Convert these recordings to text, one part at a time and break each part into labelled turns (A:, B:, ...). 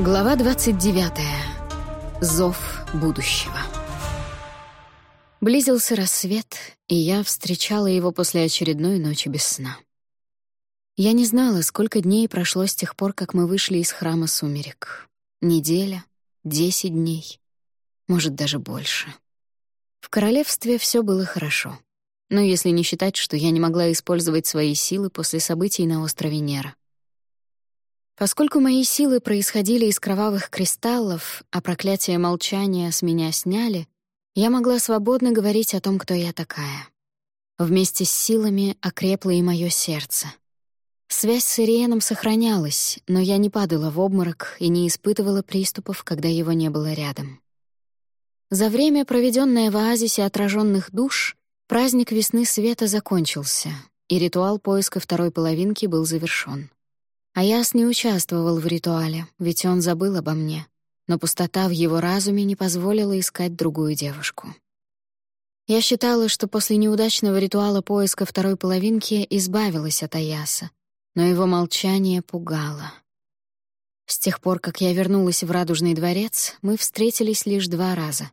A: Глава 29. Зов будущего. Близился рассвет, и я встречала его после очередной ночи без сна. Я не знала, сколько дней прошло с тех пор, как мы вышли из храма сумерек. Неделя, десять дней, может, даже больше. В королевстве все было хорошо. Но если не считать, что я не могла использовать свои силы после событий на острове Нера. Поскольку мои силы происходили из кровавых кристаллов, а проклятие молчания с меня сняли, я могла свободно говорить о том, кто я такая. Вместе с силами окрепло и мое сердце. Связь с Ириеном сохранялась, но я не падала в обморок и не испытывала приступов, когда его не было рядом. За время, проведенное в оазисе отраженных душ, праздник весны света закончился, и ритуал поиска второй половинки был завершён. Аяс не участвовал в ритуале, ведь он забыл обо мне, но пустота в его разуме не позволила искать другую девушку. Я считала, что после неудачного ритуала поиска второй половинки избавилась от Аяса, но его молчание пугало. С тех пор, как я вернулась в Радужный дворец, мы встретились лишь два раза.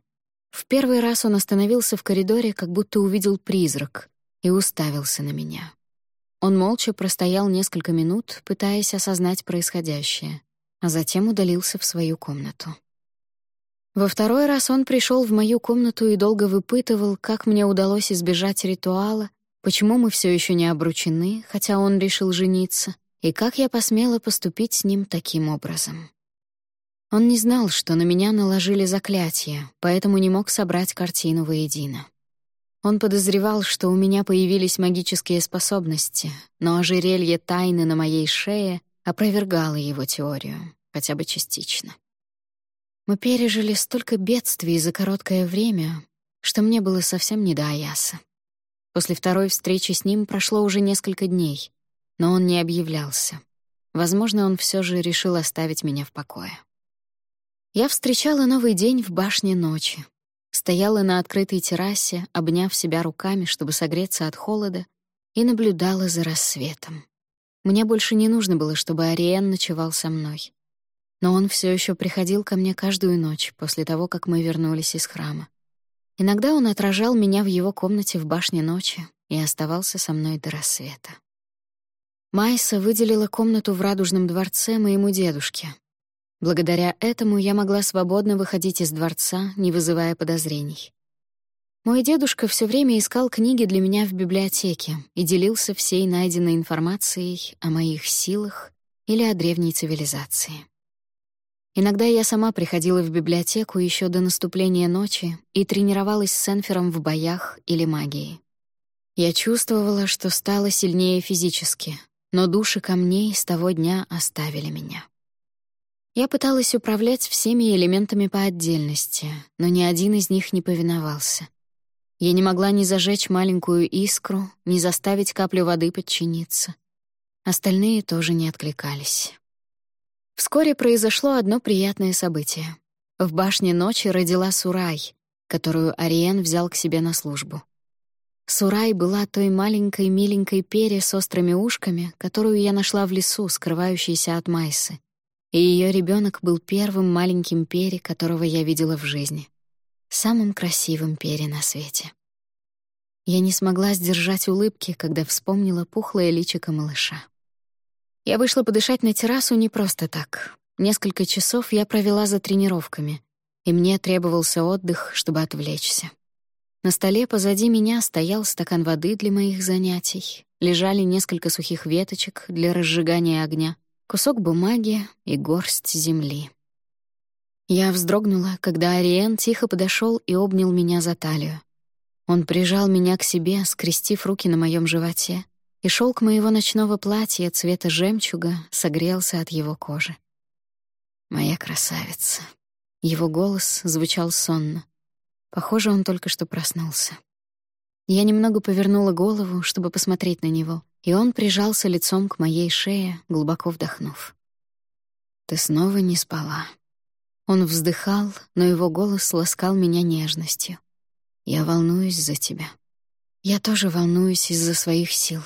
A: В первый раз он остановился в коридоре, как будто увидел призрак, и уставился на меня. Он молча простоял несколько минут, пытаясь осознать происходящее, а затем удалился в свою комнату. Во второй раз он пришел в мою комнату и долго выпытывал, как мне удалось избежать ритуала, почему мы все еще не обручены, хотя он решил жениться, и как я посмела поступить с ним таким образом. Он не знал, что на меня наложили заклятие, поэтому не мог собрать картину воедино. Он подозревал, что у меня появились магические способности, но ожерелье тайны на моей шее опровергало его теорию, хотя бы частично. Мы пережили столько бедствий за короткое время, что мне было совсем не до Аяса. После второй встречи с ним прошло уже несколько дней, но он не объявлялся. Возможно, он все же решил оставить меня в покое. Я встречала новый день в башне ночи, стояла на открытой террасе, обняв себя руками, чтобы согреться от холода, и наблюдала за рассветом. Мне больше не нужно было, чтобы Ариен ночевал со мной. Но он все еще приходил ко мне каждую ночь после того, как мы вернулись из храма. Иногда он отражал меня в его комнате в башне ночи и оставался со мной до рассвета. Майса выделила комнату в Радужном дворце моему дедушке, Благодаря этому я могла свободно выходить из дворца, не вызывая подозрений. Мой дедушка все время искал книги для меня в библиотеке и делился всей найденной информацией о моих силах или о древней цивилизации. Иногда я сама приходила в библиотеку еще до наступления ночи и тренировалась с Сенфером в боях или магии. Я чувствовала, что стала сильнее физически, но души камней с того дня оставили меня. Я пыталась управлять всеми элементами по отдельности, но ни один из них не повиновался. Я не могла ни зажечь маленькую искру, ни заставить каплю воды подчиниться. Остальные тоже не откликались. Вскоре произошло одно приятное событие. В башне ночи родила Сурай, которую Ариен взял к себе на службу. Сурай была той маленькой миленькой пере с острыми ушками, которую я нашла в лесу, скрывающейся от Майсы и ее ребенок был первым маленьким пере, которого я видела в жизни. Самым красивым пере на свете. Я не смогла сдержать улыбки, когда вспомнила пухлое личико малыша. Я вышла подышать на террасу не просто так. Несколько часов я провела за тренировками, и мне требовался отдых, чтобы отвлечься. На столе позади меня стоял стакан воды для моих занятий, лежали несколько сухих веточек для разжигания огня, кусок бумаги и горсть земли. Я вздрогнула, когда Ариен тихо подошел и обнял меня за талию. Он прижал меня к себе, скрестив руки на моем животе, и шелк моего ночного платья цвета жемчуга согрелся от его кожи. «Моя красавица». Его голос звучал сонно. Похоже, он только что проснулся. Я немного повернула голову, чтобы посмотреть на него — и он прижался лицом к моей шее, глубоко вдохнув. «Ты снова не спала». Он вздыхал, но его голос ласкал меня нежностью. «Я волнуюсь за тебя». «Я тоже волнуюсь из-за своих сил».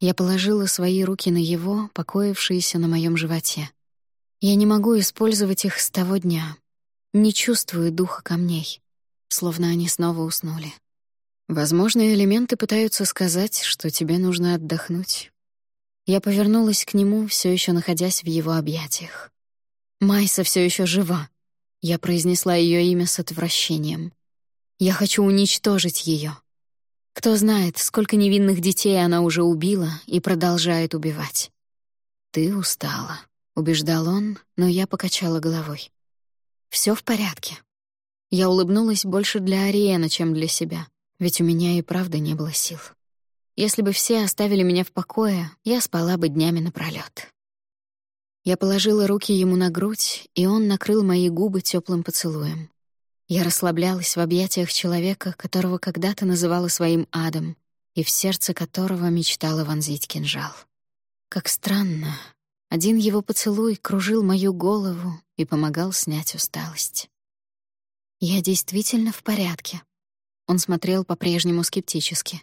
A: Я положила свои руки на его, покоившиеся на моем животе. Я не могу использовать их с того дня. Не чувствую духа камней, словно они снова уснули. Возможно, элементы пытаются сказать, что тебе нужно отдохнуть. Я повернулась к нему, все еще находясь в его объятиях. Майса все еще жива. Я произнесла ее имя с отвращением. Я хочу уничтожить ее. Кто знает, сколько невинных детей она уже убила и продолжает убивать. Ты устала, убеждал он, но я покачала головой. Все в порядке. Я улыбнулась больше для Ариэна, чем для себя, ведь у меня и правда не было сил. Если бы все оставили меня в покое, я спала бы днями напролёт. Я положила руки ему на грудь, и он накрыл мои губы теплым поцелуем. Я расслаблялась в объятиях человека, которого когда-то называла своим адом, и в сердце которого мечтала вонзить кинжал. Как странно. Один его поцелуй кружил мою голову и помогал снять усталость. Я действительно в порядке. Он смотрел по-прежнему скептически.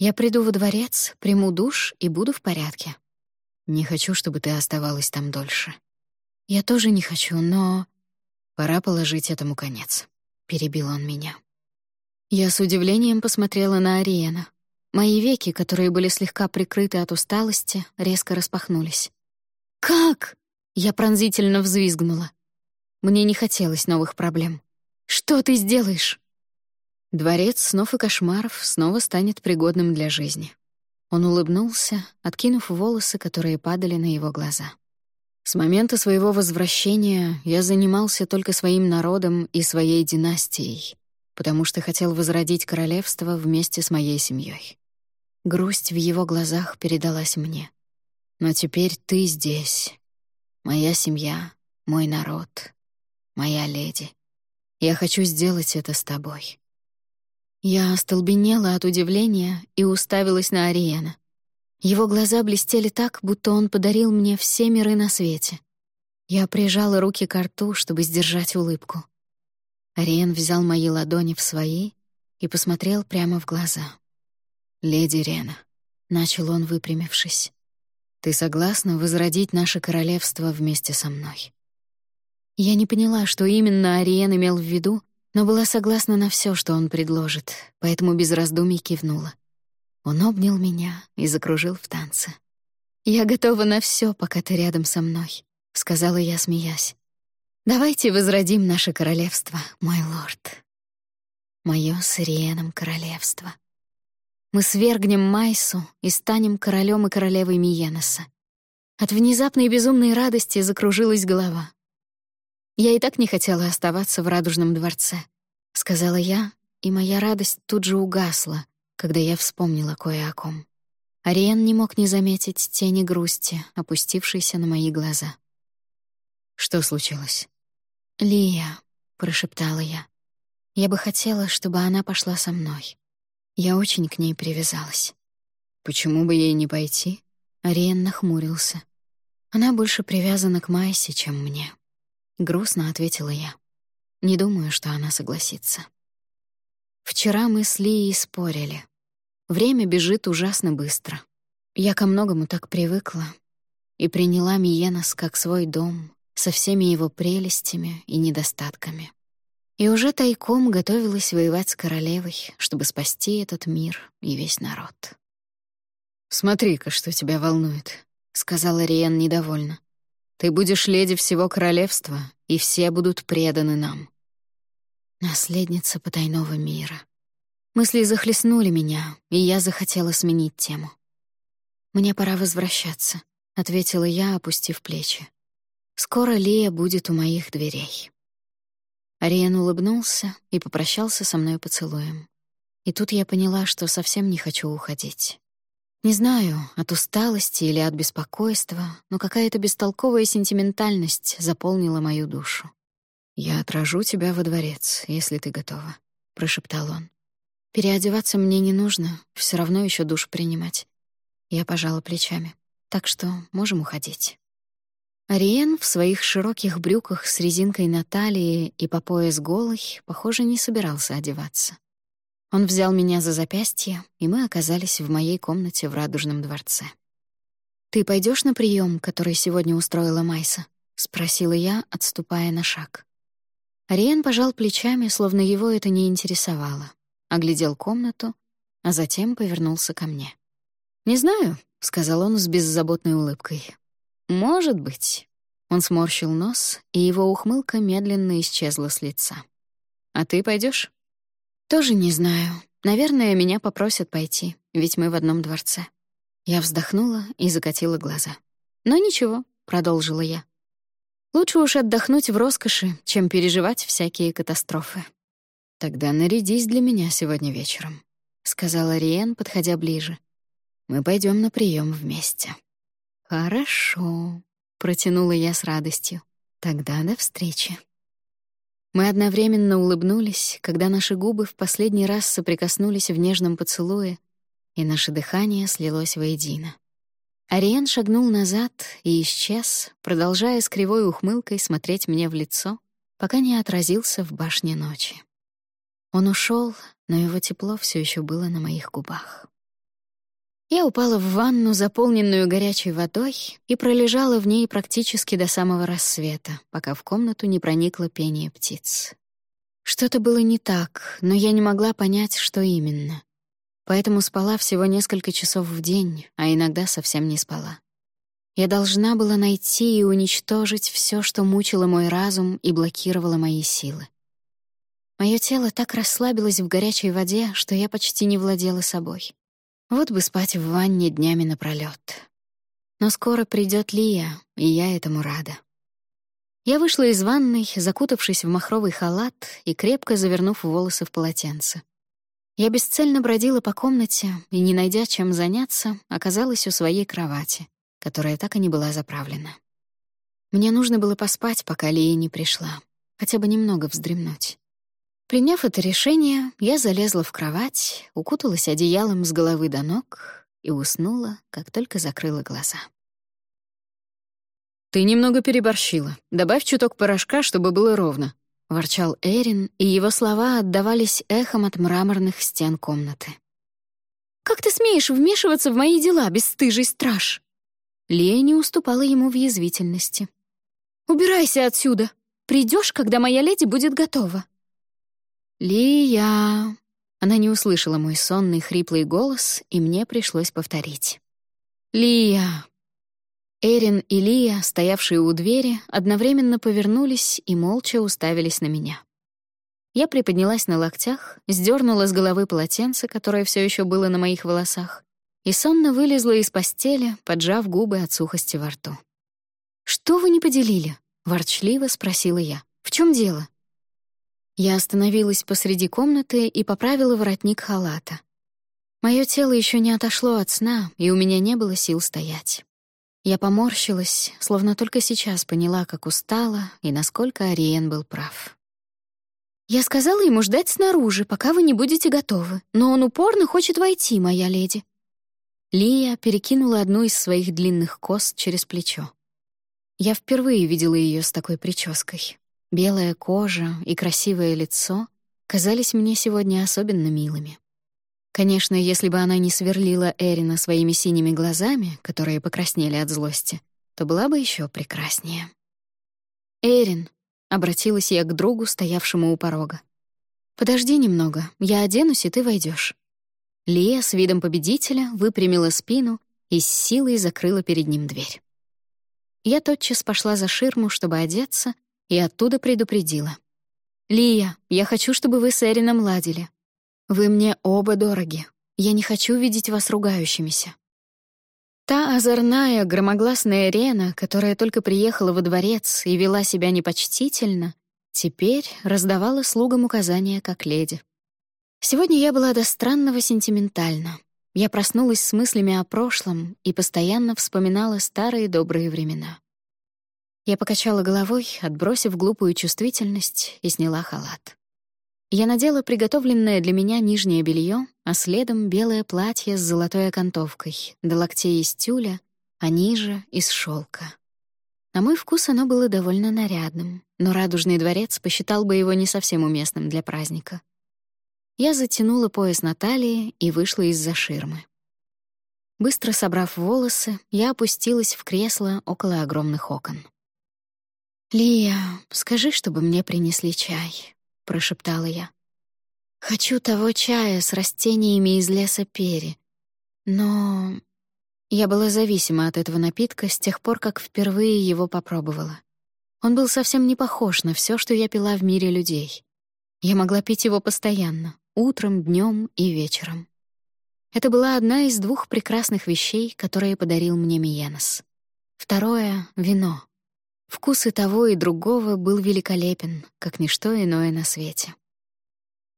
A: Я приду во дворец, приму душ и буду в порядке. Не хочу, чтобы ты оставалась там дольше. Я тоже не хочу, но Пора положить этому конец, перебил он меня. Я с удивлением посмотрела на Ариена. Мои веки, которые были слегка прикрыты от усталости, резко распахнулись. Как? Я пронзительно взвизгнула. Мне не хотелось новых проблем. Что ты сделаешь? Дворец снов и кошмаров снова станет пригодным для жизни. Он улыбнулся, откинув волосы, которые падали на его глаза. С момента своего возвращения я занимался только своим народом и своей династией, потому что хотел возродить королевство вместе с моей семьей. Грусть в его глазах передалась мне. Но теперь ты здесь. Моя семья, мой народ, моя леди. Я хочу сделать это с тобой. Я остолбенела от удивления и уставилась на Ариена. Его глаза блестели так, будто он подарил мне все миры на свете. Я прижала руки к рту, чтобы сдержать улыбку. Ариен взял мои ладони в свои и посмотрел прямо в глаза. «Леди Рена», — начал он, выпрямившись, — «ты согласна возродить наше королевство вместе со мной?» Я не поняла, что именно Ариен имел в виду, но была согласна на все, что он предложит, поэтому без раздумий кивнула. Он обнял меня и закружил в танце. «Я готова на все, пока ты рядом со мной», — сказала я, смеясь. «Давайте возродим наше королевство, мой лорд. Моё с Ириеном королевство. Мы свергнем Майсу и станем королем и королевой Миеноса». От внезапной безумной радости закружилась голова. «Я и так не хотела оставаться в Радужном дворце», — сказала я, и моя радость тут же угасла, когда я вспомнила кое о ком. Ариен не мог не заметить тени грусти, опустившейся на мои глаза. «Что случилось?» «Лия», — прошептала я. «Я бы хотела, чтобы она пошла со мной. Я очень к ней привязалась». «Почему бы ей не пойти?» Ариен нахмурился. «Она больше привязана к Майсе, чем мне». Грустно ответила я. «Не думаю, что она согласится». Вчера мы с Лией спорили. Время бежит ужасно быстро. Я ко многому так привыкла и приняла Миенос как свой дом со всеми его прелестями и недостатками. И уже тайком готовилась воевать с королевой, чтобы спасти этот мир и весь народ. «Смотри-ка, что тебя волнует», — сказала Риен недовольно. «Ты будешь леди всего королевства, и все будут преданы нам. Наследница потайного мира. Мысли захлестнули меня, и я захотела сменить тему. «Мне пора возвращаться», — ответила я, опустив плечи. «Скоро Лия будет у моих дверей». Ариен улыбнулся и попрощался со мной поцелуем. И тут я поняла, что совсем не хочу уходить. Не знаю, от усталости или от беспокойства, но какая-то бестолковая сентиментальность заполнила мою душу. «Я отражу тебя во дворец, если ты готова», — прошептал он. «Переодеваться мне не нужно, все равно еще душ принимать». Я пожала плечами. «Так что можем уходить». Ариен в своих широких брюках с резинкой на талии и по пояс голый, похоже, не собирался одеваться. Он взял меня за запястье, и мы оказались в моей комнате в Радужном дворце. «Ты пойдешь на прием, который сегодня устроила Майса?» спросила я, отступая на шаг. Ариен пожал плечами, словно его это не интересовало, оглядел комнату, а затем повернулся ко мне. «Не знаю», — сказал он с беззаботной улыбкой. «Может быть». Он сморщил нос, и его ухмылка медленно исчезла с лица. «А ты пойдешь? «Тоже не знаю. Наверное, меня попросят пойти, ведь мы в одном дворце». Я вздохнула и закатила глаза. «Но ничего», — продолжила я. «Лучше уж отдохнуть в роскоши, чем переживать всякие катастрофы». «Тогда нарядись для меня сегодня вечером», — сказала Риен, подходя ближе. «Мы пойдем на прием вместе». «Хорошо», — протянула я с радостью. «Тогда до встречи». Мы одновременно улыбнулись, когда наши губы в последний раз соприкоснулись в нежном поцелуе, и наше дыхание слилось воедино. Ариен шагнул назад и исчез, продолжая с кривой ухмылкой смотреть мне в лицо, пока не отразился в башне ночи. Он ушел, но его тепло все еще было на моих губах. Я упала в ванну, заполненную горячей водой, и пролежала в ней практически до самого рассвета, пока в комнату не проникло пение птиц. Что-то было не так, но я не могла понять, что именно. Поэтому спала всего несколько часов в день, а иногда совсем не спала. Я должна была найти и уничтожить все, что мучило мой разум и блокировало мои силы. Мое тело так расслабилось в горячей воде, что я почти не владела собой. Вот бы спать в ванне днями напролёт. Но скоро придёт Лия, и я этому рада. Я вышла из ванной, закутавшись в махровый халат и крепко завернув волосы в полотенце. Я бесцельно бродила по комнате и, не найдя чем заняться, оказалась у своей кровати, которая так и не была заправлена. Мне нужно было поспать, пока Лия не пришла, хотя бы немного вздремнуть. Приняв это решение, я залезла в кровать, укуталась одеялом с головы до ног и уснула, как только закрыла глаза.
B: «Ты немного переборщила. Добавь чуток порошка, чтобы было ровно», — ворчал Эрин, и его слова отдавались эхом от мраморных стен комнаты.
A: «Как ты смеешь вмешиваться в мои дела, бесстыжий страж?»
B: Лея не уступала ему в язвительности.
A: «Убирайся отсюда! Придешь, когда моя леди будет готова!»
B: «Лия!» Она не услышала мой сонный хриплый голос, и мне пришлось повторить. «Лия!» Эрин и Лия, стоявшие у двери, одновременно повернулись и молча уставились на меня. Я приподнялась на локтях, сдернула с головы полотенце, которое все еще было на моих волосах, и сонно вылезла из постели, поджав губы от сухости во рту. «Что вы не поделили?» — ворчливо спросила я. «В чем дело?» Я остановилась посреди комнаты и поправила воротник халата. Мое тело еще не отошло от сна, и у меня не было сил стоять. Я поморщилась, словно только сейчас поняла, как устала и насколько Ариен был прав.
A: «Я сказала ему ждать снаружи, пока вы не будете готовы, но он упорно хочет войти, моя леди».
B: Лия перекинула одну из своих длинных кос через плечо. Я впервые видела ее с такой прической. Белая кожа и красивое лицо казались мне сегодня особенно милыми. Конечно, если бы она не сверлила Эрина своими синими глазами, которые покраснели от злости, то была бы еще прекраснее. «Эрин», — обратилась я к другу, стоявшему у порога. «Подожди немного, я оденусь, и ты войдешь. Лия с видом победителя выпрямила спину и с силой закрыла перед ним дверь. Я тотчас пошла за ширму, чтобы одеться, и оттуда предупредила. «Лия, я хочу, чтобы вы с Эрином ладили. Вы мне оба дороги. Я не хочу видеть вас ругающимися». Та озорная, громогласная Рена, которая только приехала во дворец и вела себя непочтительно, теперь раздавала слугам указания как леди. Сегодня я была до странного сентиментальна. Я проснулась с мыслями о прошлом и постоянно вспоминала старые добрые времена. Я покачала головой, отбросив глупую чувствительность, и сняла халат. Я надела приготовленное для меня нижнее белье, а следом белое платье с золотой окантовкой, до локтей из тюля, а ниже — из шелка. На мой вкус оно было довольно нарядным, но радужный дворец посчитал бы его не совсем уместным для праздника. Я затянула пояс на талии и вышла из-за ширмы. Быстро собрав волосы, я опустилась в кресло около огромных окон.
A: «Лия, скажи, чтобы мне принесли чай», — прошептала я. «Хочу того чая с растениями из леса пери. Но...» Я была зависима от этого напитка с тех пор, как впервые его попробовала. Он был совсем не похож на все, что я пила в мире людей. Я могла пить его постоянно, утром, днем и вечером. Это была одна из двух прекрасных вещей, которые подарил мне Миенос. Второе — вино. Вкус и того, и другого был великолепен, как ничто иное на свете.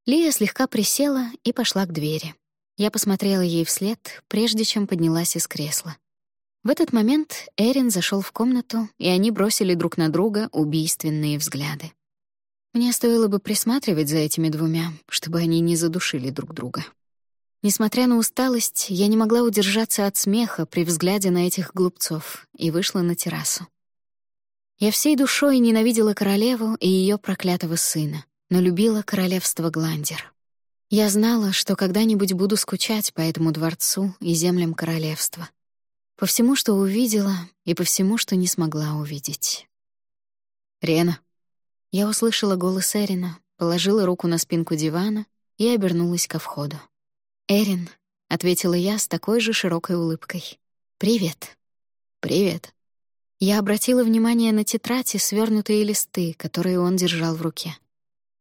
A: Лия слегка присела и пошла к двери. Я посмотрела ей вслед, прежде чем поднялась из кресла. В этот момент Эрин зашел в комнату, и они бросили друг на друга убийственные взгляды. Мне стоило бы присматривать за этими двумя, чтобы они не задушили друг друга. Несмотря на усталость, я не могла удержаться от смеха при взгляде на этих глупцов и вышла на террасу. Я всей душой ненавидела королеву и ее проклятого сына, но любила королевство Гландер. Я знала, что когда-нибудь буду скучать по этому дворцу и землям королевства. По всему, что увидела, и по всему, что не смогла увидеть. «Рена». Я услышала голос Эрина, положила руку на спинку дивана и обернулась ко входу. «Эрин», — ответила я с такой же широкой улыбкой. «Привет». «Привет». Я обратила внимание на тетрадь и свернутые листы, которые он держал в руке.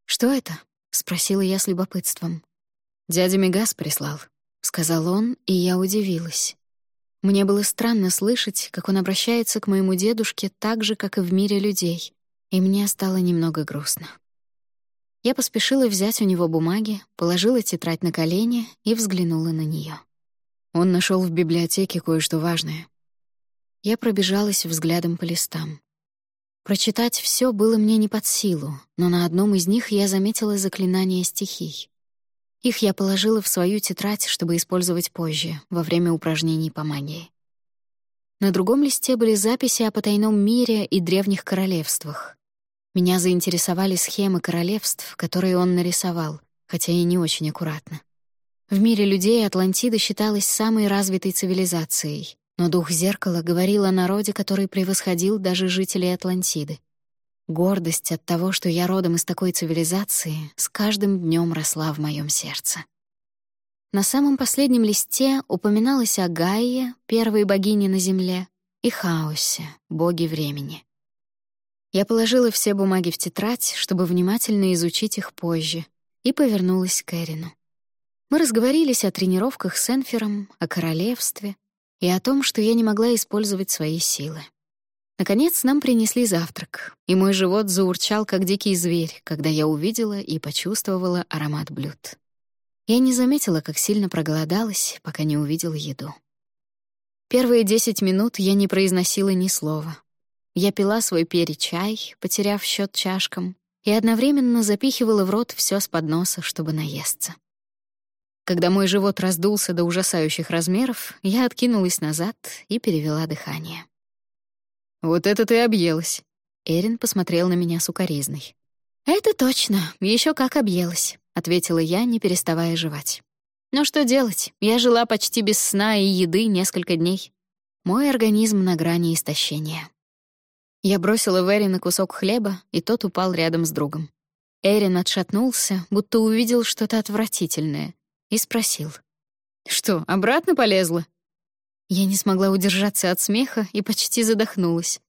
A: «Что это?» — спросила я с любопытством. «Дядя Мегас прислал», — сказал он, и я удивилась. Мне было странно слышать, как он обращается к моему дедушке так же, как и в мире людей, и мне стало немного грустно. Я поспешила взять у него бумаги, положила тетрадь на колени и взглянула на нее. Он нашел в библиотеке кое-что важное. Я пробежалась взглядом по листам. Прочитать все было мне не под силу, но на одном из них я заметила заклинание стихий. Их я положила в свою тетрадь, чтобы использовать позже, во время упражнений по магии. На другом листе были записи о потайном мире и древних королевствах. Меня заинтересовали схемы королевств, которые он нарисовал, хотя и не очень аккуратно. В мире людей Атлантида считалась самой развитой цивилизацией, но дух зеркала говорил о народе, который превосходил даже жителей Атлантиды. Гордость от того, что я родом из такой цивилизации, с каждым днем росла в моем сердце. На самом последнем листе упоминалось о Гайе, первой богине на Земле, и Хаосе, боге времени. Я положила все бумаги в тетрадь, чтобы внимательно изучить их позже, и повернулась к Эрину. Мы разговорились о тренировках с Энфером, о королевстве, и о том, что я не могла использовать свои силы. Наконец нам принесли завтрак, и мой живот заурчал, как дикий зверь, когда я увидела и почувствовала аромат блюд. Я не заметила, как сильно проголодалась, пока не увидела еду. Первые десять минут я не произносила ни слова. Я пила свой перечай, потеряв счет чашкам, и одновременно запихивала в рот все с подноса, чтобы наесться. Когда мой живот раздулся до ужасающих размеров, я откинулась назад и перевела дыхание. «Вот это ты объелась!» Эрин посмотрел на меня сукоризной. «Это точно, еще как объелась», — ответила я, не переставая жевать. «Но что делать? Я жила почти без сна и еды несколько дней. Мой организм на грани истощения». Я бросила в Эрина кусок хлеба, и тот упал рядом с другом. Эрин отшатнулся, будто увидел что-то отвратительное, и спросил. «Что, обратно полезла?» Я не смогла удержаться от смеха и почти задохнулась.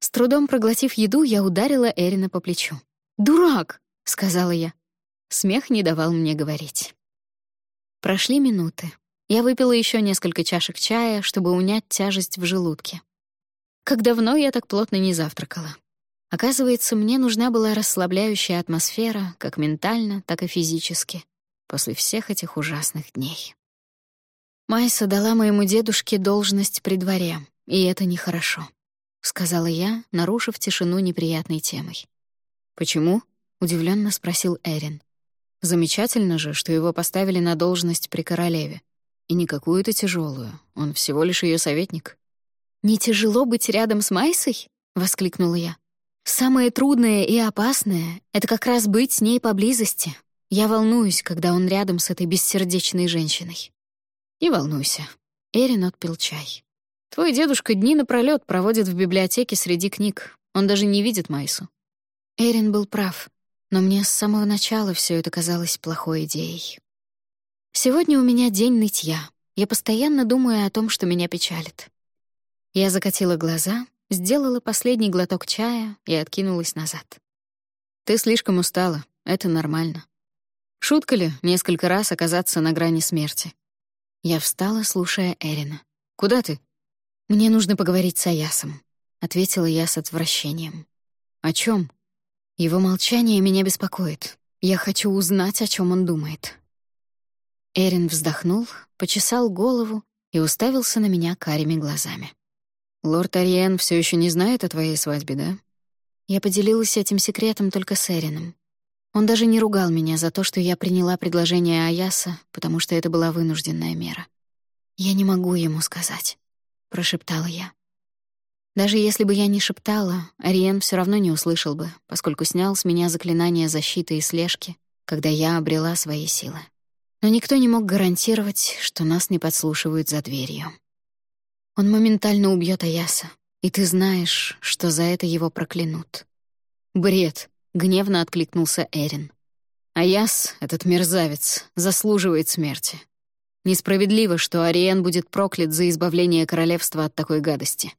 A: С трудом проглотив еду, я ударила Эрина по плечу. «Дурак!» — сказала я. Смех не давал мне говорить. Прошли минуты. Я выпила еще несколько чашек чая, чтобы унять тяжесть в желудке. Как давно я так плотно не завтракала. Оказывается, мне нужна была расслабляющая атмосфера, как ментально, так и физически после всех этих ужасных дней. Майса дала моему дедушке должность при дворе, и это нехорошо, сказала я, нарушив тишину неприятной темой. Почему? удивленно спросил Эрин. Замечательно же, что его поставили на должность при королеве. И не какую-то тяжелую, он всего лишь ее советник. «Не тяжело быть рядом с Майсой?» — воскликнула я. «Самое трудное и опасное — это как раз быть с ней поблизости, я волнуюсь, когда он рядом с этой бессердечной женщиной. Не волнуйся. Эрин отпил чай. Твой дедушка дни напролёт проводит в библиотеке среди книг.
B: Он даже не видит Майсу.
A: Эрин был прав, но мне с самого начала все это казалось плохой идеей. Сегодня у меня день нытья. Я постоянно думаю о том, что меня печалит. Я закатила глаза, сделала последний глоток чая и откинулась назад.
B: Ты слишком устала, это нормально. Шутка ли несколько раз оказаться на грани смерти?
A: Я встала, слушая Эрина.
B: «Куда ты?»
A: «Мне нужно поговорить с Аясом», — ответила я с отвращением.
B: «О чем?
A: Его молчание меня беспокоит. Я хочу узнать, о чем он думает. Эрин вздохнул, почесал голову и уставился на меня карими глазами.
B: «Лорд Ариен все еще не знает о твоей свадьбе, да?»
A: Я поделилась этим секретом только с Эрином. Он даже не ругал меня за то, что я приняла предложение Аяса, потому что это была вынужденная мера. «Я не могу ему сказать», — прошептала я. Даже если бы я не шептала, Ариен все равно не услышал бы, поскольку снял с меня заклинание защиты и слежки, когда я обрела свои силы но никто не мог гарантировать, что нас не подслушивают за дверью. Он моментально убьет Аяса, и ты знаешь, что за это его проклянут.
B: «Бред!» — гневно откликнулся Эрин. «Аяс, этот мерзавец, заслуживает смерти. Несправедливо, что Ариен будет проклят за избавление королевства от такой гадости.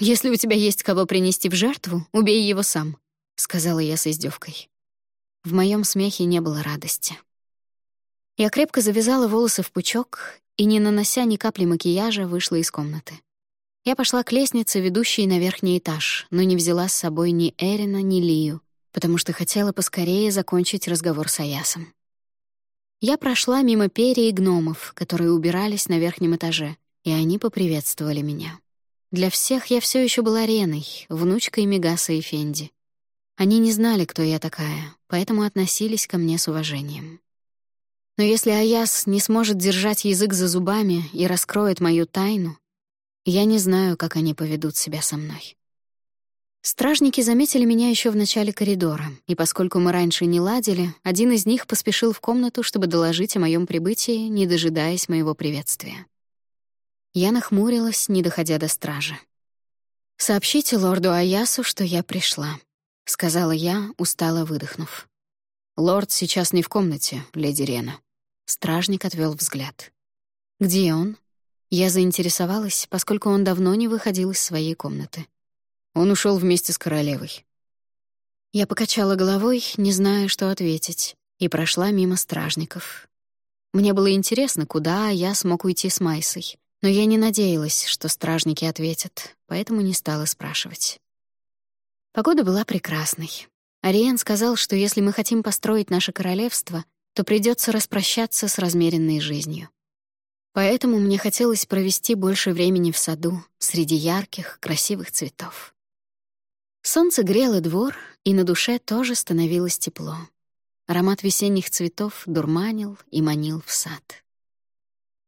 B: Если у тебя есть кого принести в жертву, убей его сам», — сказала я с издевкой. В моем смехе не было радости. Я крепко завязала волосы в пучок и, не нанося ни капли макияжа, вышла из комнаты. Я пошла к лестнице, ведущей на верхний этаж, но не взяла с собой ни Эрина, ни Лию, потому что хотела поскорее закончить разговор с Аясом. Я прошла мимо перья и гномов, которые убирались на верхнем этаже, и они поприветствовали меня. Для всех я все еще была Реной, внучкой Мегаса и Фенди. Они не знали, кто я такая, поэтому относились ко мне с уважением. Но если Аяс не сможет держать язык за зубами и раскроет мою тайну, я не знаю, как они поведут себя со мной. Стражники заметили меня еще в начале коридора, и поскольку мы раньше не ладили, один из них поспешил в комнату, чтобы доложить о моем прибытии, не дожидаясь моего приветствия. Я нахмурилась, не доходя до стражи. «Сообщите лорду Аясу, что я пришла», — сказала я, устало выдохнув. «Лорд сейчас не в комнате, леди Рена».
A: Стражник отвел взгляд. «Где он?» Я заинтересовалась, поскольку он давно не выходил из своей комнаты.
B: Он ушел вместе с королевой.
A: Я покачала головой, не зная, что ответить, и прошла мимо стражников. Мне было интересно, куда я смог уйти с Майсой, но я не надеялась, что стражники ответят, поэтому не стала спрашивать. Погода была прекрасной. Ариен сказал, что если мы хотим построить наше королевство, то придется распрощаться с размеренной жизнью. Поэтому мне хотелось провести больше времени в саду, среди ярких, красивых цветов. Солнце грело двор, и на душе тоже становилось тепло. Аромат весенних цветов дурманил и манил в сад.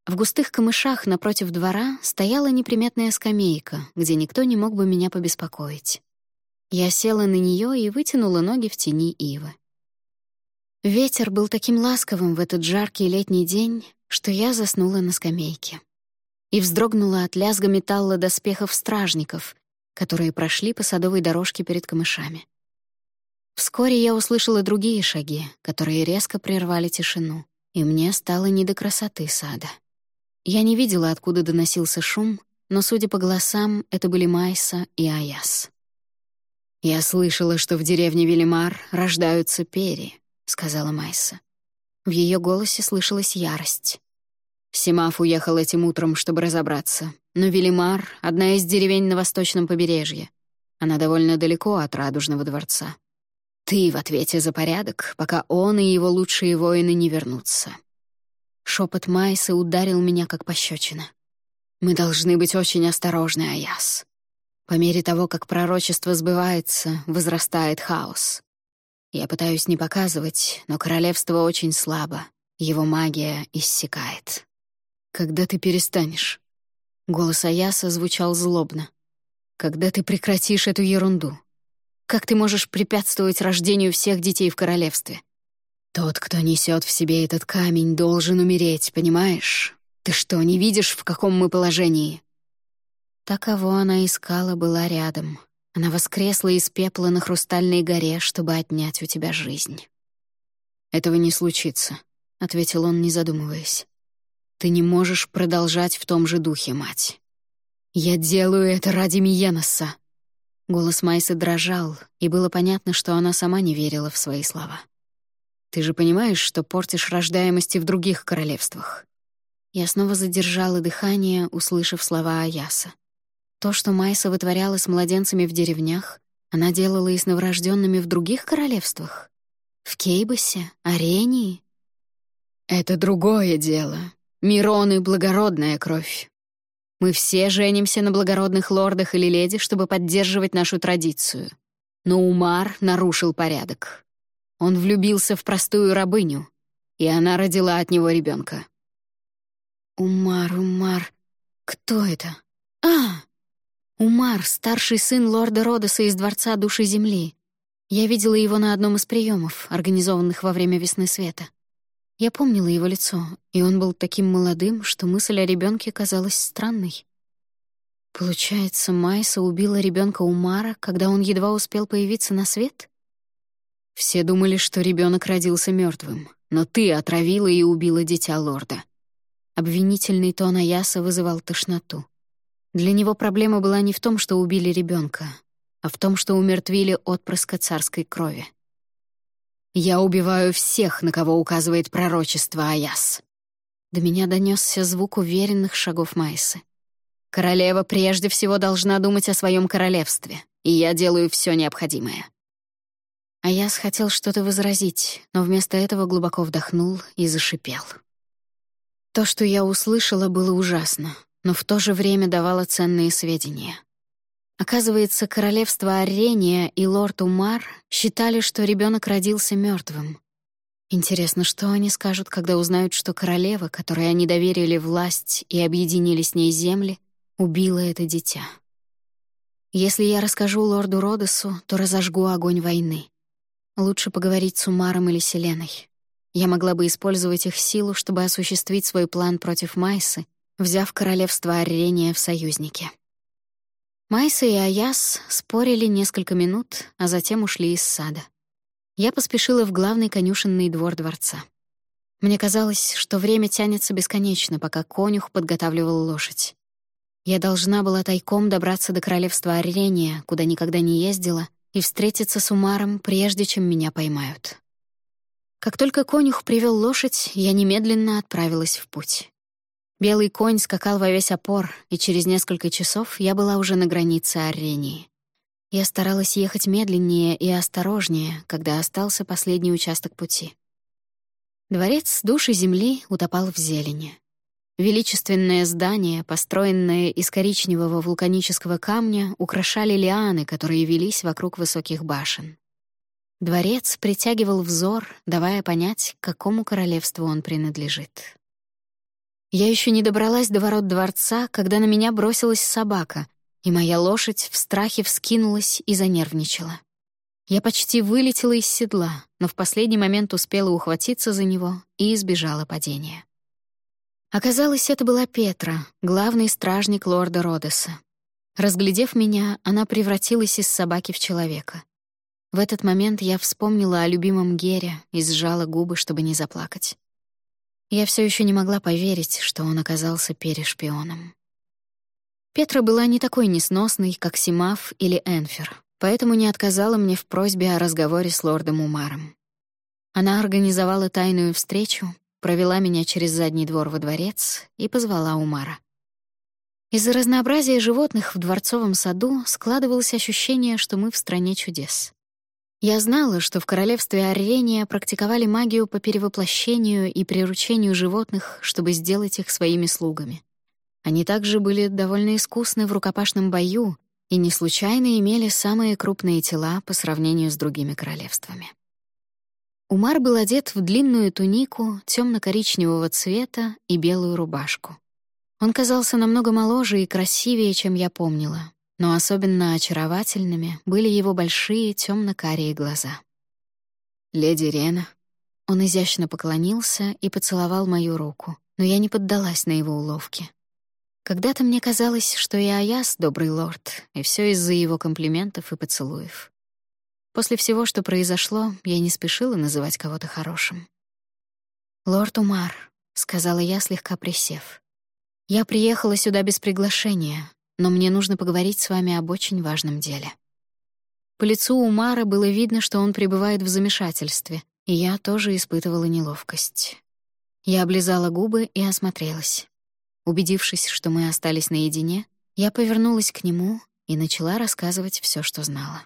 A: В густых камышах напротив двора стояла неприметная скамейка, где никто не мог бы меня побеспокоить. Я села на нее и вытянула ноги в тени ивы. Ветер был таким ласковым в этот жаркий летний день, что я заснула на скамейке. И вздрогнула от лязга металла доспехов стражников, которые прошли по садовой дорожке перед камышами. Вскоре я услышала другие шаги, которые резко прервали тишину, и мне стало не до красоты сада. Я не видела, откуда доносился шум, но, судя по голосам, это были Майса и Аяс.
B: «Я слышала, что в деревне Велимар рождаются перья», — сказала Майса.
A: В ее голосе слышалась ярость.
B: Симаф уехал этим утром, чтобы разобраться, но Велимар — одна из деревень на восточном побережье. Она довольно далеко от Радужного дворца. Ты в ответе за порядок, пока он и его лучшие воины не вернутся.
A: Шепот Майсы ударил меня как пощечина.
B: Мы должны быть очень осторожны, Аяс. По мере того, как пророчество сбывается, возрастает хаос. Я пытаюсь не показывать, но королевство очень слабо. Его магия иссякает. Когда ты перестанешь? Голос Аяса звучал злобно. Когда ты прекратишь эту ерунду? Как ты можешь препятствовать рождению всех детей в королевстве? Тот, кто несет в себе этот камень, должен умереть, понимаешь? Ты что, не видишь, в каком мы положении?
A: Та, кого она искала, была рядом. Она воскресла из пепла на хрустальной горе, чтобы отнять у тебя жизнь. «Этого не случится», — ответил он, не задумываясь. «Ты не можешь продолжать в том же духе, мать. Я делаю это ради Миеноса». Голос Майсы дрожал, и было понятно, что она сама не верила в свои слова. «Ты же понимаешь, что портишь рождаемости в других королевствах?» Я снова задержала дыхание, услышав слова Аяса. То, что Майса вытворяла с младенцами в деревнях, она делала и с новорожденными в других королевствах. В Кейбосе, Арении. Это другое дело. Мироны — благородная кровь. Мы все женимся на благородных лордах или леди, чтобы поддерживать нашу традицию. Но Умар нарушил порядок. Он влюбился в простую рабыню, и она родила от него ребенка. Умар, Умар, кто это? А! Умар, старший сын лорда Родоса из Дворца Души Земли. Я видела его на одном из приемов, организованных во время Весны Света. Я помнила его лицо, и он был таким молодым, что мысль о ребенке казалась странной. Получается, Майса убила ребенка Умара, когда он едва успел появиться на свет? Все думали, что ребенок родился мертвым, но ты отравила и убила дитя лорда. Обвинительный тон Аяса вызывал тошноту. Для него проблема была не в том, что убили ребенка, а в том, что умертвили отпрыска царской крови. «Я убиваю всех, на кого указывает пророчество Аяс». До меня донесся звук уверенных шагов Майсы. «Королева прежде всего должна думать о своем королевстве, и я делаю все необходимое». Аяс хотел что-то возразить, но вместо этого глубоко вдохнул и зашипел. То, что я услышала, было ужасно но в то же время давала ценные сведения. Оказывается, королевство Арения и лорд Умар считали, что ребенок родился мертвым. Интересно, что они скажут, когда узнают, что королева, которой они доверили власть и объединили с ней земли, убила это дитя. Если я расскажу лорду Родосу, то разожгу огонь войны. Лучше поговорить с Умаром или Селеной. Я могла бы использовать их силу, чтобы осуществить свой план против Майсы взяв королевство Арения в союзники. Майса и Аяс спорили несколько минут, а затем ушли из сада. Я поспешила в главный конюшенный двор дворца. Мне казалось, что время тянется бесконечно, пока конюх подготавливал лошадь. Я должна была тайком добраться до королевства Арения, куда никогда не ездила, и встретиться с Умаром, прежде чем меня поймают. Как только конюх привел лошадь, я немедленно отправилась в путь. Белый конь скакал во весь опор, и через несколько часов я была уже на границе Арении. Я старалась ехать медленнее и осторожнее, когда остался последний участок пути. Дворец души земли утопал в зелени. Величественное здание, построенное из коричневого вулканического камня, украшали лианы, которые велись вокруг высоких башен. Дворец притягивал взор, давая понять, к какому королевству он принадлежит. Я еще не добралась до ворот дворца, когда на меня бросилась собака, и моя лошадь в страхе вскинулась и занервничала. Я почти вылетела из седла, но в последний момент успела ухватиться за него и избежала падения. Оказалось, это была Петра, главный стражник лорда Родеса. Разглядев меня, она превратилась из собаки в человека. В этот момент я вспомнила о любимом Гере и сжала губы, чтобы не заплакать. Я все еще не могла поверить, что он оказался перешпионом. Петра была не такой несносной, как Симаф или Энфер, поэтому не отказала мне в просьбе о разговоре с лордом Умаром. Она организовала тайную встречу, провела меня через задний двор во дворец и позвала Умара. Из-за разнообразия животных в дворцовом саду складывалось ощущение, что мы в стране чудес. Я знала, что в королевстве Арения практиковали магию по перевоплощению и приручению животных, чтобы сделать их своими слугами. Они также были довольно искусны в рукопашном бою и не случайно имели самые крупные тела по сравнению с другими королевствами. Умар был одет в длинную тунику темно-коричневого цвета и белую рубашку. Он казался намного моложе и красивее, чем я помнила, но особенно очаровательными были его большие темно-карие глаза. «Леди Рена». Он изящно поклонился и поцеловал мою руку, но я не поддалась на его уловки. Когда-то мне казалось, что и Аяс — добрый лорд, и все из-за его комплиментов и поцелуев. После всего, что произошло, я не спешила называть кого-то хорошим. «Лорд Умар», — сказала я, слегка присев, — «я приехала сюда без приглашения, но мне нужно поговорить с вами об очень важном деле». По лицу Умара было видно, что он пребывает в замешательстве, и я тоже испытывала неловкость. Я облизала губы и осмотрелась. Убедившись, что мы остались наедине, я повернулась к нему и начала рассказывать все, что знала.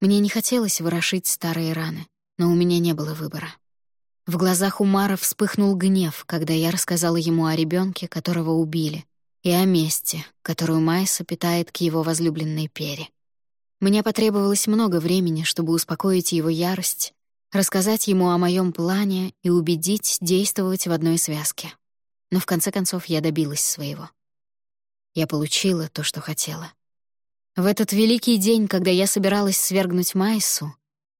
A: Мне не хотелось ворошить старые раны, но у меня не было выбора. В глазах Умара вспыхнул гнев, когда я рассказала ему о ребенке, которого убили, и о мести, которую Майса питает к его возлюбленной Пере. Мне потребовалось много времени, чтобы успокоить его ярость, рассказать ему о моем плане и убедить действовать в одной связке но в конце концов я добилась своего. Я получила то, что хотела. В этот великий день, когда я собиралась свергнуть Майсу,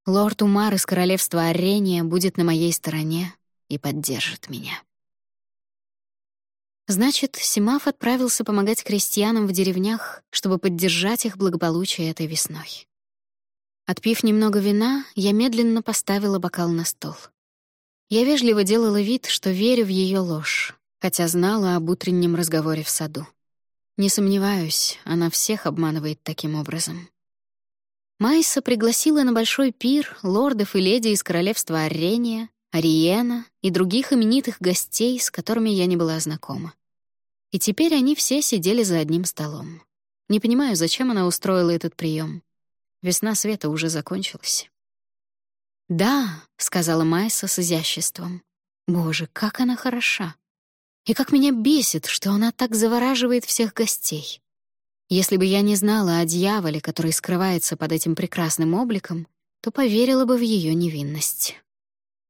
A: лорд Умар из королевства Арения будет на моей стороне и поддержит меня. Значит, Симаф отправился помогать крестьянам в деревнях, чтобы поддержать их благополучие этой весной. Отпив немного вина, я медленно поставила бокал на стол. Я вежливо делала вид, что верю в ее ложь, хотя знала об утреннем разговоре в саду. Не сомневаюсь, она всех обманывает таким образом. Майса пригласила на большой пир лордов и леди из королевства Арения, Ариена и других именитых гостей, с которыми я не была знакома. И теперь они все сидели за одним столом. Не понимаю, зачем она устроила этот прием. Весна света уже закончилась. «Да», — сказала Майса с изяществом. «Боже, как она хороша! И как меня бесит, что она так завораживает всех гостей. Если бы я не знала о дьяволе, который скрывается под этим прекрасным обликом, то поверила бы в ее невинность.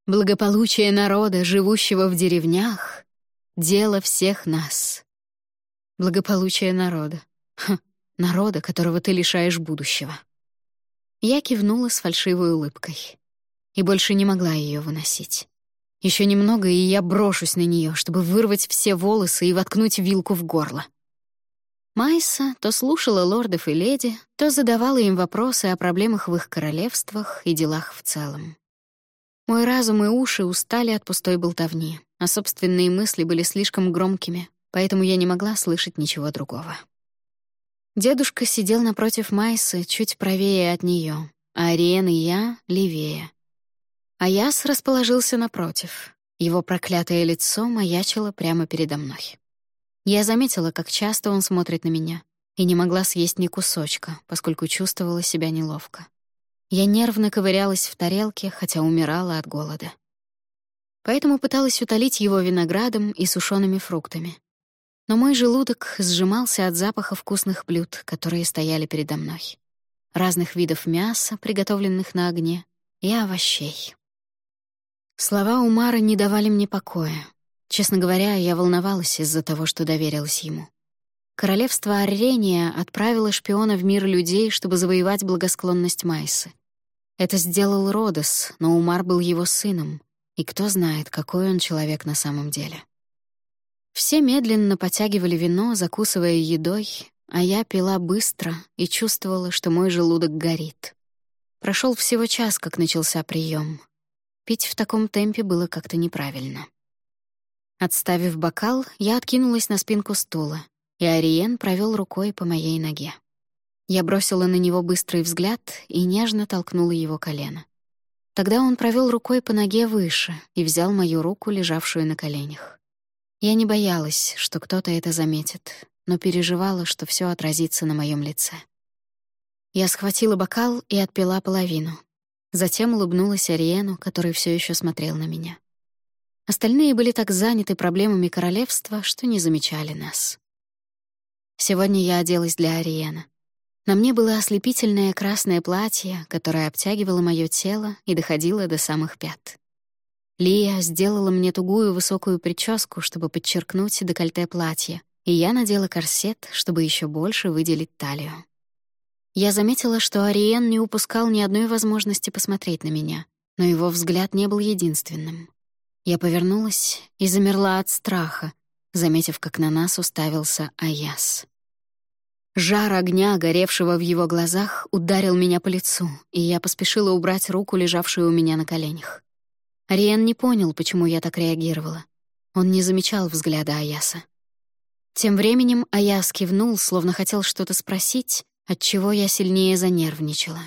A: Благополучие народа, живущего в деревнях — дело всех нас. Благополучие народа. Ха, народа, которого ты лишаешь будущего. Я кивнула с фальшивой улыбкой и больше не могла ее выносить. Еще немного, и я брошусь на нее, чтобы вырвать все волосы и воткнуть вилку в горло. Майса то слушала лордов и леди, то задавала им вопросы о проблемах в их королевствах и делах в целом. Мой разум и уши устали от пустой болтовни, а собственные мысли были слишком громкими, поэтому я не могла слышать ничего другого. Дедушка сидел напротив Майсы, чуть правее от нее, а Ариен и я — левее. Аяс расположился напротив. Его проклятое лицо маячило прямо передо мной. Я заметила, как часто он смотрит на меня, и не могла съесть ни кусочка, поскольку чувствовала себя неловко. Я нервно ковырялась в тарелке, хотя умирала от голода. Поэтому пыталась утолить его виноградом и сушеными фруктами. Но мой желудок сжимался от запаха вкусных блюд, которые стояли передо мной. Разных видов мяса, приготовленных на огне, и овощей. Слова Умара не давали мне покоя. Честно говоря, я волновалась из-за того, что доверилась ему. Королевство Аррения отправило шпиона в мир людей, чтобы завоевать благосклонность Майсы. Это сделал Родос, но Умар был его сыном, и кто знает, какой он человек на самом деле. Все медленно потягивали вино, закусывая едой, а я пила быстро и чувствовала, что мой желудок горит. Прошел всего час, как начался прием, Пить в таком темпе было как-то неправильно. Отставив бокал, я откинулась на спинку стула, и Ариен провел рукой по моей ноге. Я бросила на него быстрый взгляд и нежно толкнула его колено. Тогда он провел рукой по ноге выше и взял мою руку, лежавшую на коленях. Я не боялась, что кто-то это заметит, но переживала, что все отразится на моем лице. Я схватила бокал и отпила половину, Затем улыбнулась Ариену, который все еще смотрел на меня. Остальные были так заняты проблемами королевства, что не замечали нас. Сегодня я оделась для Ариена. На мне было ослепительное красное платье, которое обтягивало мое тело и доходило до самых пят. Лия сделала мне тугую высокую прическу, чтобы подчеркнуть декольте платья, и я надела корсет, чтобы еще больше выделить талию. Я заметила, что Ариен не упускал ни одной возможности посмотреть на меня, но его взгляд не был единственным. Я повернулась и замерла от страха, заметив, как на нас уставился Аяс. Жар огня, горевшего в его глазах, ударил меня по лицу, и я поспешила убрать руку, лежавшую у меня на коленях. Риен не понял, почему я так реагировала. Он не замечал взгляда Аяса. Тем временем Аяс кивнул, словно хотел что-то спросить, от чего я сильнее занервничала.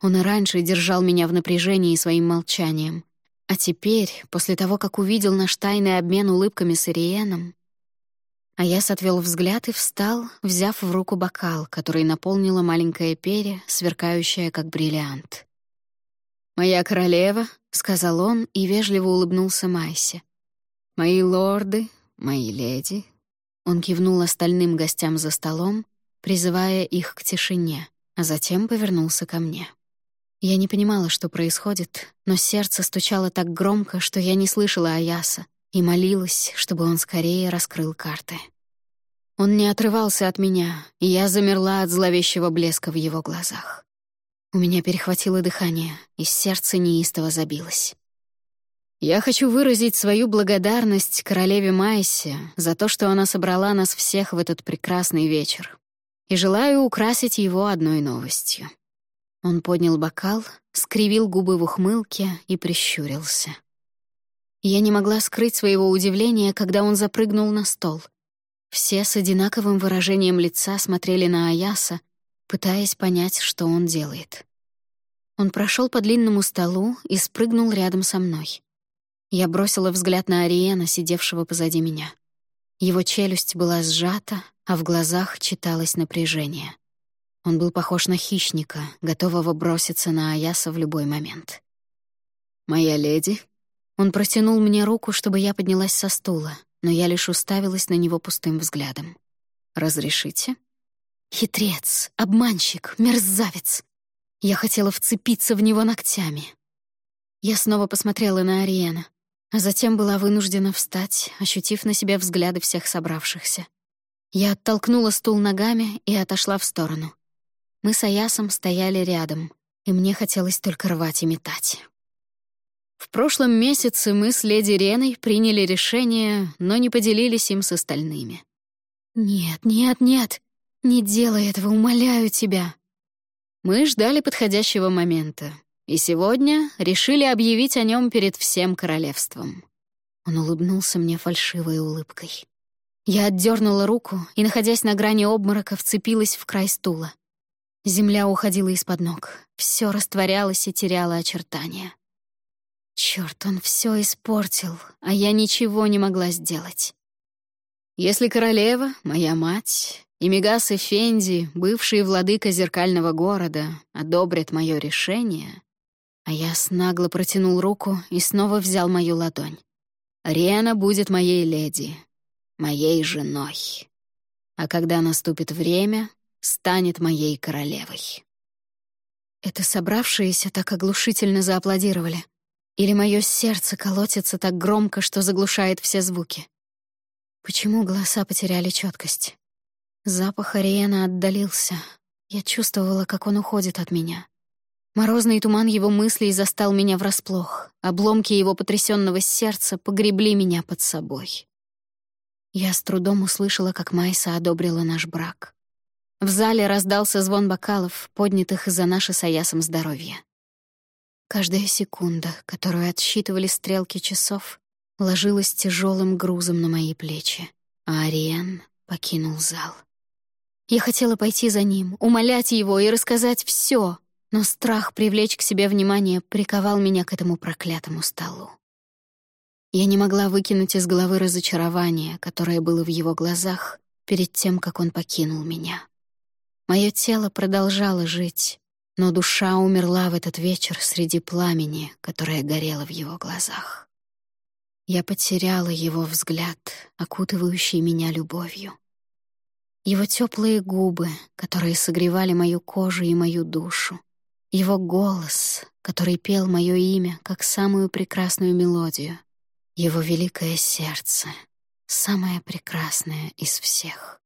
A: Он и раньше держал меня в напряжении своим молчанием, а теперь, после того, как увидел наш тайный обмен улыбками с Ириеном, Аяс отвел взгляд и встал, взяв в руку бокал, который наполнила маленькое перья, сверкающее как бриллиант. «Моя королева», — сказал он и вежливо улыбнулся Майсе. «Мои лорды, мои леди». Он кивнул остальным гостям за столом, призывая их к тишине, а затем повернулся ко мне. Я не понимала, что происходит, но сердце стучало так громко, что я не слышала Аяса и молилась, чтобы он скорее раскрыл карты. Он не отрывался от меня, и я замерла от зловещего блеска в его глазах. У меня перехватило дыхание, и сердце неистово забилось. Я хочу выразить свою благодарность королеве Майсе за то, что она собрала нас всех в этот прекрасный вечер, и желаю украсить его одной новостью. Он поднял бокал, скривил губы в ухмылке и прищурился. Я не могла скрыть своего удивления, когда он запрыгнул на стол. Все с одинаковым выражением лица смотрели на Аяса, пытаясь понять, что он делает. Он прошел по длинному столу и спрыгнул рядом со мной. Я бросила взгляд на Ариена, сидевшего позади меня. Его челюсть была сжата, а в глазах читалось напряжение. Он был похож на хищника, готового броситься на Аяса в любой момент. «Моя леди?» Он протянул мне руку, чтобы я поднялась со стула, но я лишь уставилась на него пустым взглядом. «Разрешите?» Хитрец, обманщик, мерзавец. Я хотела вцепиться в него ногтями. Я снова посмотрела на Ариена а затем была вынуждена встать, ощутив на себя взгляды всех собравшихся. Я оттолкнула стул ногами и отошла в сторону. Мы с Аясом стояли рядом, и мне хотелось только рвать и метать. В прошлом месяце мы с леди Реной приняли решение, но не поделились им с остальными. «Нет, нет, нет, не делай этого, умоляю тебя». Мы ждали подходящего момента, и сегодня решили объявить о нем перед всем королевством». Он улыбнулся мне фальшивой улыбкой. Я отдернула руку и, находясь на грани обморока, вцепилась в край стула. Земля уходила из-под ног, все растворялось и теряло очертания. Черт, он все испортил, а я ничего не могла сделать. Если королева, моя мать, и Мегас и Фенди, бывшие владыка зеркального города, одобрят мое решение, а я нагло протянул руку и снова взял мою ладонь. «Риана будет моей леди, моей женой. А когда наступит время, станет моей королевой». Это собравшиеся так оглушительно зааплодировали. Или мое сердце колотится так громко, что заглушает все звуки. Почему голоса потеряли четкость? Запах Ариена отдалился. Я чувствовала, как он уходит от меня. Морозный туман его мыслей застал меня врасплох. Обломки его потрясенного сердца погребли меня под собой. Я с трудом услышала, как Майса одобрила наш брак. В зале раздался звон бокалов, поднятых за наше с Аясом здоровье. Каждая секунда, которую отсчитывали стрелки часов, ложилась тяжелым грузом на мои плечи, а Ариен покинул зал. Я хотела пойти за ним, умолять его и рассказать все, но страх привлечь к себе внимание приковал меня к этому проклятому столу. Я не могла выкинуть из головы разочарование, которое было в его глазах перед тем, как он покинул меня. Мое тело продолжало жить, но душа умерла в этот вечер среди пламени, которое горело в его глазах. Я потеряла его взгляд, окутывающий меня любовью. Его теплые губы, которые согревали мою кожу и мою душу, его голос, который пел мое имя как самую прекрасную мелодию. Его великое сердце, самое прекрасное из всех.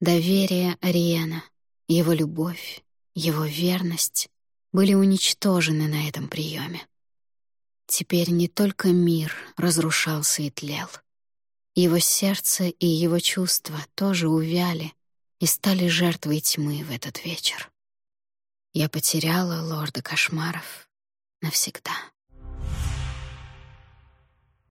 A: Доверие Ариена, его любовь, его верность были уничтожены на этом приеме. Теперь не только мир разрушался и тлел. Его сердце и его чувства тоже увяли и стали жертвой тьмы в этот вечер. Я потеряла лорда кошмаров навсегда.